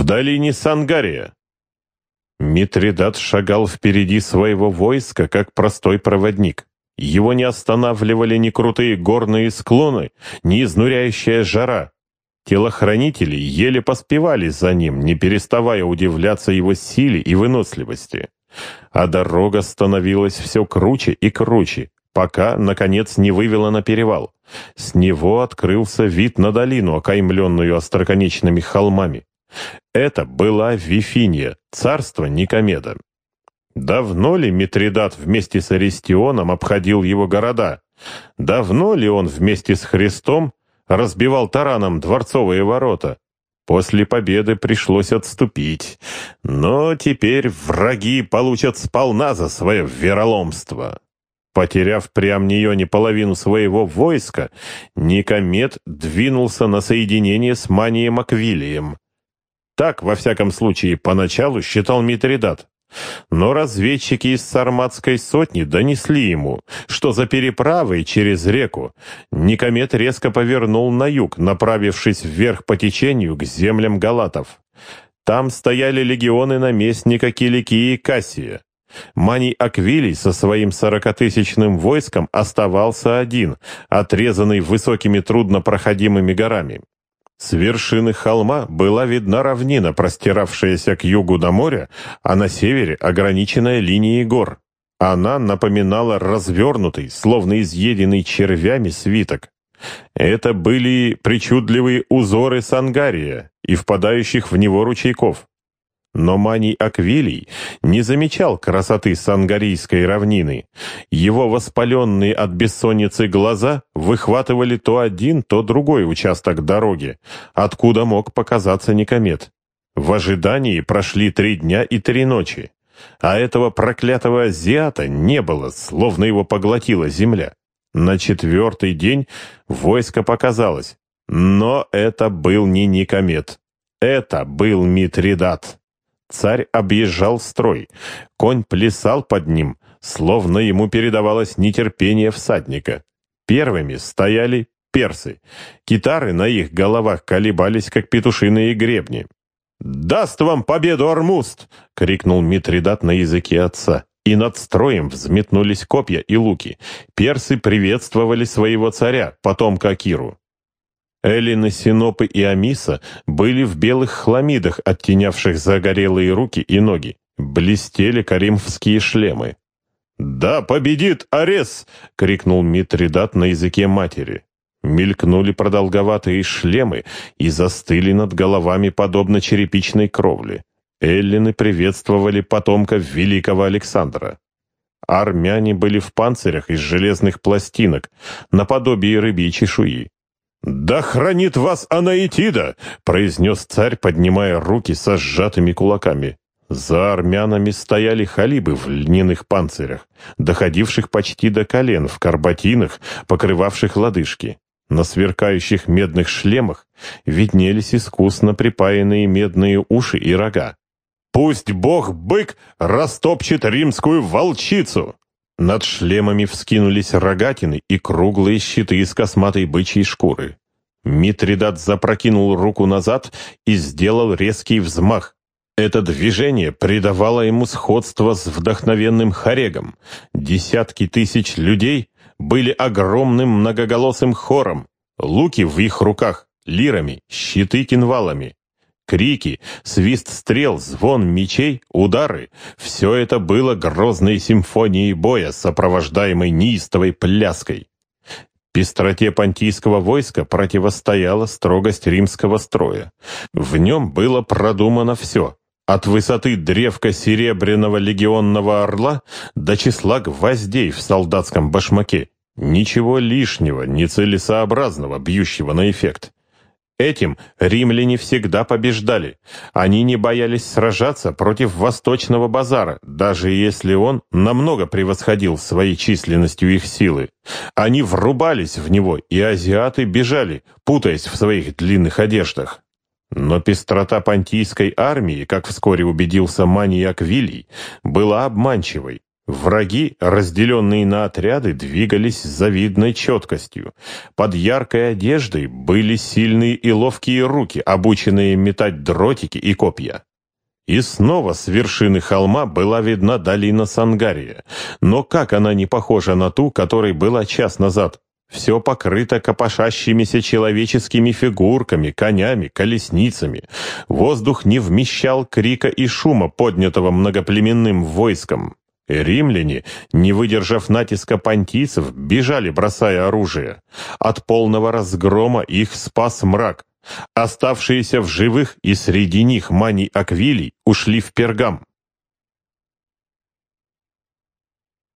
в долине Сангария. Митридат шагал впереди своего войска, как простой проводник. Его не останавливали ни крутые горные склоны, ни изнуряющая жара. Телохранители еле поспевали за ним, не переставая удивляться его силе и выносливости. А дорога становилась все круче и круче, пока, наконец, не вывела на перевал. С него открылся вид на долину, окаймленную остроконечными холмами. Это была Вифиния, царство Никомеда. Давно ли Митридат вместе с Аристионом обходил его города? Давно ли он вместе с Христом разбивал тараном дворцовые ворота? После победы пришлось отступить, но теперь враги получат сполна за свое вероломство. Потеряв при Амнионе половину своего войска, Никомед двинулся на соединение с Манием Аквилием. Так, во всяком случае, поначалу считал Митридат. Но разведчики из Сарматской сотни донесли ему, что за переправой через реку Никомед резко повернул на юг, направившись вверх по течению к землям галатов. Там стояли легионы наместника Киликии и Кассия. Маний Аквилий со своим сорокатысячным войском оставался один, отрезанный высокими труднопроходимыми горами. С вершины холма была видна равнина, простиравшаяся к югу до моря, а на севере ограниченная линией гор. Она напоминала развернутый, словно изъеденный червями свиток. Это были причудливые узоры Сангария и впадающих в него ручейков. Но Маний Аквилий не замечал красоты сангарийской равнины. Его воспаленные от бессонницы глаза выхватывали то один, то другой участок дороги, откуда мог показаться Никомет. В ожидании прошли три дня и три ночи, а этого проклятого азиата не было, словно его поглотила земля. На четвертый день войско показалось, но это был не Никомет, это был Митридат. Царь объезжал строй. Конь плясал под ним, словно ему передавалось нетерпение всадника. Первыми стояли персы. Кидары на их головах колебались, как петушиные гребни. «Даст вам победу Ормузд!» — крикнул Митридат на языке отца. И над строем взметнулись копья и луки. Персы приветствовали своего царя, потомка Кира. Эллины Синопы и Амиса были в белых хламидах, оттенявших загорелые руки и ноги. Блестели каримфские шлемы. «Да победит Арес!» — крикнул Митридат на языке матери. Мелькнули продолговатые шлемы и застыли над головами, подобно черепичной кровле. Эллины приветствовали потомка великого Александра. Армяне были в панцирях из железных пластинок, наподобие рыбьей чешуи. «Да хранит вас Анаитида!» — произнес царь, поднимая руки со сжатыми кулаками. За армянами стояли халибы в льняных панцирях, доходивших почти до колен, в карбатинах, покрывавших лодыжки. На сверкающих медных шлемах виднелись искусно припаянные медные уши и рога. «Пусть бог-бык растопчет римскую волчицу!» Над шлемами вскинулись рогатины и круглые щиты из косматой бычьей шкуры. Митридат запрокинул руку назад и сделал резкий взмах. Это движение придавало ему сходство с вдохновенным хорегом. Десятки тысяч людей были огромным многоголосым хором, луки в их руках, лирами, щиты кинвалами. Крики, свист стрел, звон мечей, удары — все это было грозной симфонией боя, сопровождаемой неистовой пляской. Пестроте понтийского войска противостояла строгость римского строя. В нем было продумано все, от высоты древка серебряного легионного орла до числа гвоздей в солдатском башмаке. Ничего лишнего, нецелесообразного, бьющего на эффект. Этим римляне всегда побеждали. Они не боялись сражаться против восточного базара, даже если он намного превосходил своей численностью их силы. Они врубались в него, и азиаты бежали, путаясь в своих длинных одеждах. Но пестрота понтийской армии, как вскоре убедился Маний Аквилий, была обманчивой. Враги, разделенные на отряды, двигались с завидной четкостью. Под яркой одеждой были сильные и ловкие руки, обученные метать дротики и копья. И снова с вершины холма была видна долина Сангария. Но как она не похожа на ту, которой была час назад? Все покрыто копошащимися человеческими фигурками, конями, колесницами. Воздух не вмещал крика и шума, поднятого многоплеменным войском. Римляне, не выдержав натиска понтийцев, бежали, бросая оружие. От полного разгрома их спас мрак. Оставшиеся в живых и среди них Маний Аквилий ушли в Пергам.